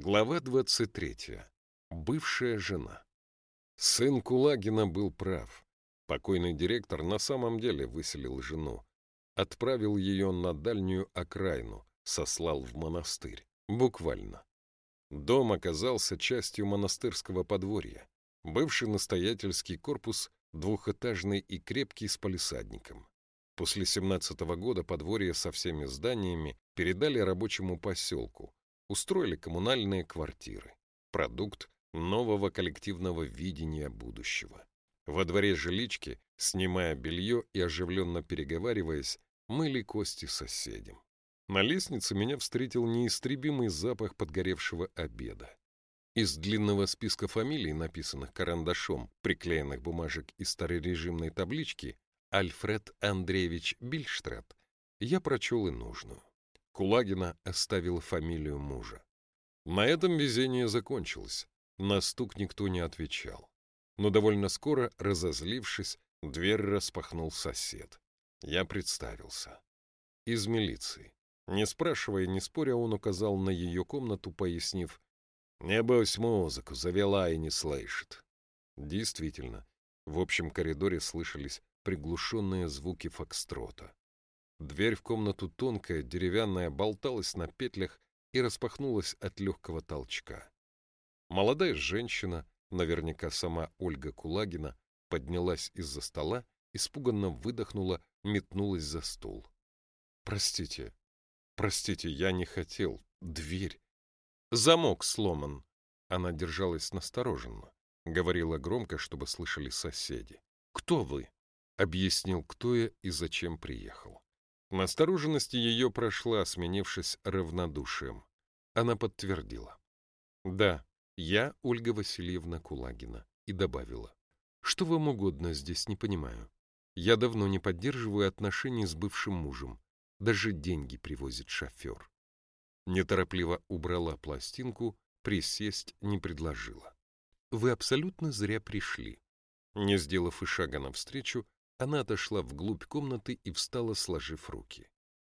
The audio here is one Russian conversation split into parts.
Глава 23. Бывшая жена. Сын Кулагина был прав. Покойный директор на самом деле выселил жену. Отправил ее на дальнюю окраину, сослал в монастырь. Буквально. Дом оказался частью монастырского подворья. Бывший настоятельский корпус, двухэтажный и крепкий с палисадником. После 17 -го года подворье со всеми зданиями передали рабочему поселку, устроили коммунальные квартиры. Продукт нового коллективного видения будущего. Во дворе жилички, снимая белье и оживленно переговариваясь, мыли кости соседям. На лестнице меня встретил неистребимый запах подгоревшего обеда. Из длинного списка фамилий, написанных карандашом, приклеенных бумажек и старорежимной таблички «Альфред Андреевич Бильштрат», я прочел и нужную. Кулагина оставила фамилию мужа. На этом везение закончилось. На стук никто не отвечал. Но довольно скоро, разозлившись, дверь распахнул сосед. Я представился. Из милиции. Не спрашивая, не споря, он указал на ее комнату, пояснив, «Небось, музыку завела и не слышит». Действительно, в общем коридоре слышались приглушенные звуки фокстрота. Дверь в комнату тонкая, деревянная, болталась на петлях и распахнулась от легкого толчка. Молодая женщина, наверняка сама Ольга Кулагина, поднялась из-за стола, испуганно выдохнула, метнулась за стул. «Простите, простите, я не хотел. Дверь. Замок сломан». Она держалась настороженно, говорила громко, чтобы слышали соседи. «Кто вы?» — объяснил, кто я и зачем приехал. Настороженность ее прошла, сменившись равнодушием. Она подтвердила. «Да, я Ольга Васильевна Кулагина», и добавила. «Что вам угодно здесь, не понимаю. Я давно не поддерживаю отношений с бывшим мужем. Даже деньги привозит шофер». Неторопливо убрала пластинку, присесть не предложила. «Вы абсолютно зря пришли». Не сделав и шага навстречу, она отошла вглубь комнаты и встала, сложив руки.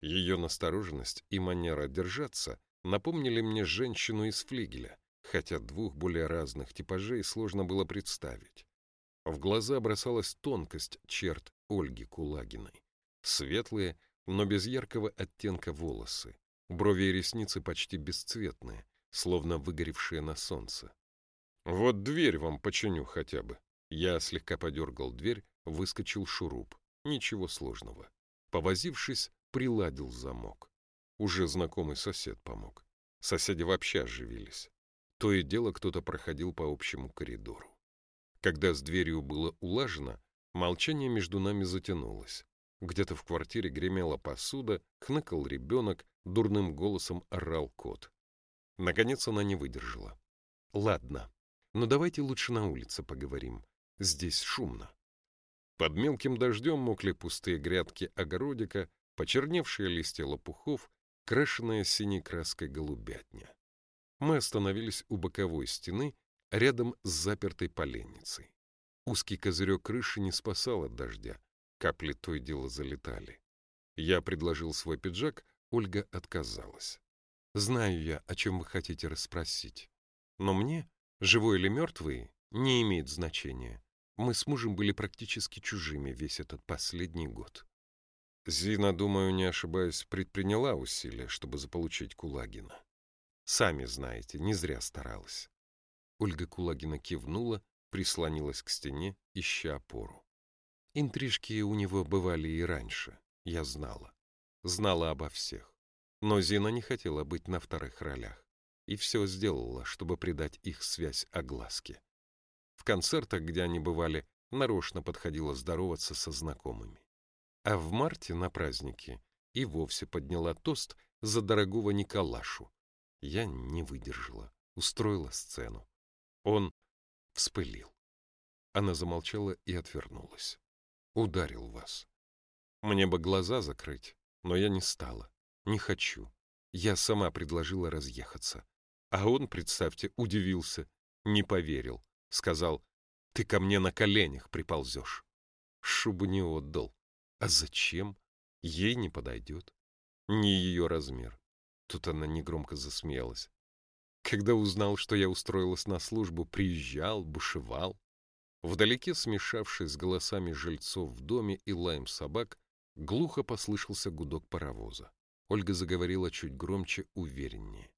Ее настороженность и манера держаться напомнили мне женщину из флигеля, хотя двух более разных типажей сложно было представить. В глаза бросалась тонкость черт Ольги Кулагиной. Светлые, но без яркого оттенка волосы. Брови и ресницы почти бесцветные, словно выгоревшие на солнце. «Вот дверь вам починю хотя бы». Я слегка подергал дверь, Выскочил шуруп. Ничего сложного. Повозившись, приладил замок. Уже знакомый сосед помог. Соседи вообще оживились. То и дело кто-то проходил по общему коридору. Когда с дверью было улажено, молчание между нами затянулось. Где-то в квартире гремела посуда, хныкал ребенок, дурным голосом орал кот. Наконец она не выдержала. «Ладно, но давайте лучше на улице поговорим. Здесь шумно». Под мелким дождем мокли пустые грядки огородика, почерневшие листья лопухов, крашенная синей краской голубятня. Мы остановились у боковой стены, рядом с запертой поленницей. Узкий козырек крыши не спасал от дождя, капли то и дело залетали. Я предложил свой пиджак, Ольга отказалась. «Знаю я, о чем вы хотите расспросить. Но мне, живой или мертвый, не имеет значения. Мы с мужем были практически чужими весь этот последний год. Зина, думаю, не ошибаюсь, предприняла усилия, чтобы заполучить Кулагина. Сами знаете, не зря старалась. Ольга Кулагина кивнула, прислонилась к стене, ища опору. Интрижки у него бывали и раньше, я знала. Знала обо всех. Но Зина не хотела быть на вторых ролях и все сделала, чтобы придать их связь огласке. В концертах, где они бывали, нарочно подходила здороваться со знакомыми. А в марте на празднике и вовсе подняла тост за дорогого Николашу. Я не выдержала, устроила сцену. Он вспылил. Она замолчала и отвернулась. Ударил вас. Мне бы глаза закрыть, но я не стала. Не хочу. Я сама предложила разъехаться. А он, представьте, удивился, не поверил. Сказал, ты ко мне на коленях приползешь. Шубу не отдал. А зачем? Ей не подойдет. Не ее размер. Тут она негромко засмеялась. Когда узнал, что я устроилась на службу, приезжал, бушевал. Вдалеке, смешавшись с голосами жильцов в доме и лаем собак, глухо послышался гудок паровоза. Ольга заговорила чуть громче, увереннее.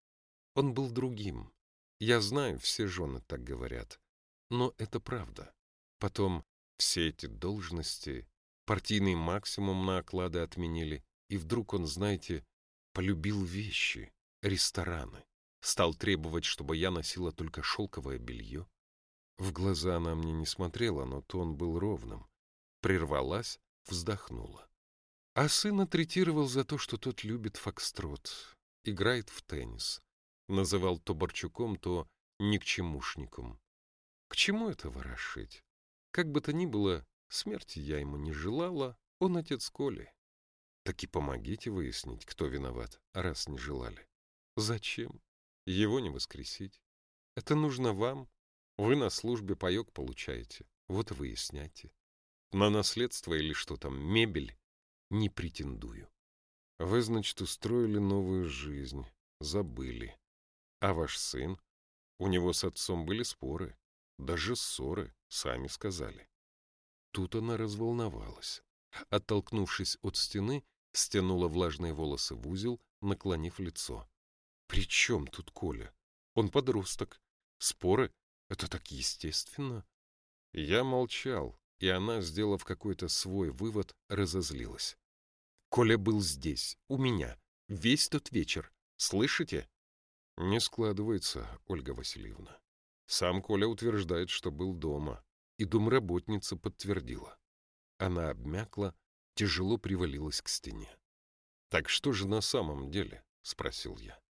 Он был другим. Я знаю, все жены так говорят. Но это правда. Потом все эти должности, партийный максимум на оклады отменили, и вдруг он, знаете, полюбил вещи, рестораны, стал требовать, чтобы я носила только шелковое белье. В глаза она мне не смотрела, но тон был ровным. Прервалась, вздохнула. А сына третировал за то, что тот любит фокстрот, играет в теннис. Называл то Борчуком, то никчемушником. К чему это ворошить? Как бы то ни было, смерти я ему не желала, он отец Коли. Так и помогите выяснить, кто виноват, раз не желали. Зачем? Его не воскресить. Это нужно вам. Вы на службе паёк получаете. Вот и выясняйте. На наследство или что там, мебель, не претендую. Вы, значит, устроили новую жизнь. Забыли. А ваш сын? У него с отцом были споры. Даже ссоры, сами сказали. Тут она разволновалась. Оттолкнувшись от стены, стянула влажные волосы в узел, наклонив лицо. «При чем тут Коля? Он подросток. Споры — это так естественно». Я молчал, и она, сделав какой-то свой вывод, разозлилась. «Коля был здесь, у меня, весь тот вечер. Слышите?» «Не складывается, Ольга Васильевна. Сам Коля утверждает, что был дома, и домработница подтвердила. Она обмякла, тяжело привалилась к стене. «Так что же на самом деле?» — спросил я.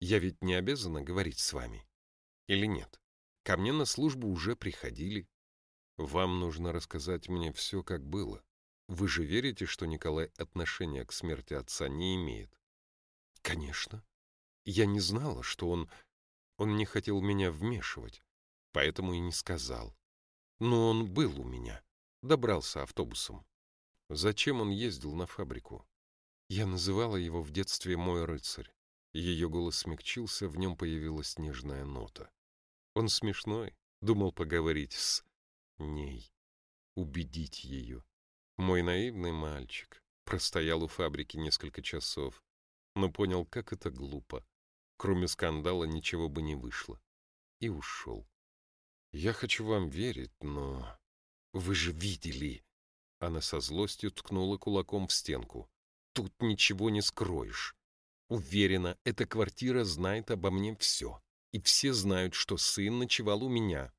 «Я ведь не обязана говорить с вами. Или нет? Ко мне на службу уже приходили. Вам нужно рассказать мне все, как было. Вы же верите, что Николай отношения к смерти отца не имеет?» «Конечно. Я не знала, что он... Он не хотел меня вмешивать, поэтому и не сказал. Но он был у меня, добрался автобусом. Зачем он ездил на фабрику? Я называла его в детстве «мой рыцарь». Ее голос смягчился, в нем появилась нежная нота. Он смешной, думал поговорить с ней, убедить ее. Мой наивный мальчик простоял у фабрики несколько часов, но понял, как это глупо. Кроме скандала ничего бы не вышло. И ушел. Я хочу вам верить, но... Вы же видели, она со злостью ткнула кулаком в стенку. «Тут ничего не скроешь. Уверена, эта квартира знает обо мне все. И все знают, что сын ночевал у меня.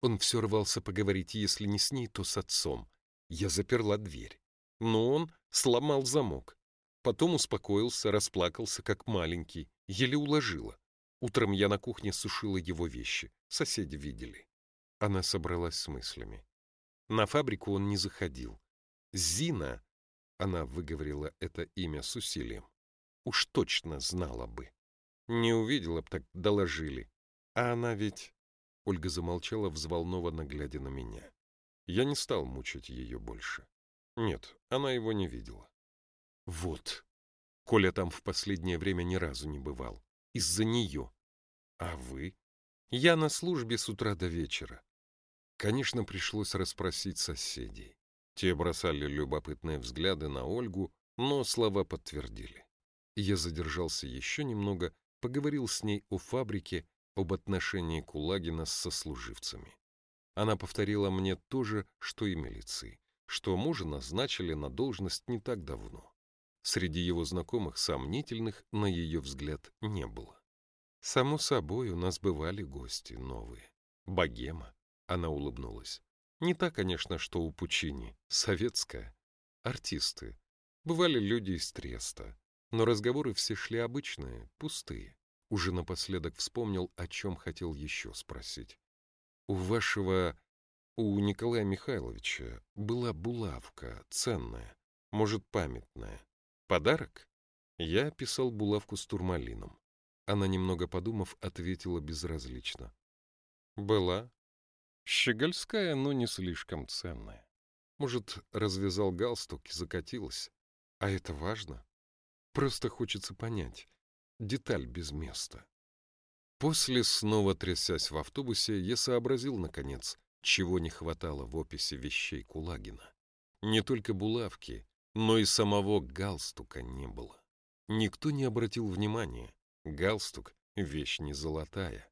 Он все рвался поговорить, если не с ней, то с отцом. Я заперла дверь. Но он сломал замок. Потом успокоился, расплакался, как маленький. Еле уложила. Утром я на кухне сушила его вещи. Соседи видели. Она собралась с мыслями. На фабрику он не заходил. Зина, она выговорила это имя с усилием, уж точно знала бы. Не увидела б, так доложили. А она ведь... Ольга замолчала, взволнованно глядя на меня. Я не стал мучить ее больше. Нет, она его не видела. Вот. Коля там в последнее время ни разу не бывал. Из-за нее. А вы? Я на службе с утра до вечера. Конечно, пришлось расспросить соседей. Те бросали любопытные взгляды на Ольгу, но слова подтвердили. Я задержался еще немного, поговорил с ней о фабрике, об отношении Кулагина с сослуживцами. Она повторила мне то же, что и милиции, что мужа назначили на должность не так давно. Среди его знакомых сомнительных, на ее взгляд, не было. Само собой, у нас бывали гости новые. Богема, она улыбнулась. Не та, конечно, что у Пучини, советская. Артисты. Бывали люди из Треста. Но разговоры все шли обычные, пустые. Уже напоследок вспомнил, о чем хотел еще спросить. У вашего... У Николая Михайловича была булавка, ценная, может, памятная. Подарок? Я писал булавку с турмалином. Она, немного подумав, ответила безразлично. Была, Щегольская, но не слишком ценная. Может, развязал галстук и закатилась. А это важно? Просто хочется понять. Деталь без места. После, снова трясясь в автобусе, я сообразил, наконец, чего не хватало в описи вещей Кулагина. Не только булавки, но и самого галстука не было. Никто не обратил внимания. Галстук — вещь не золотая.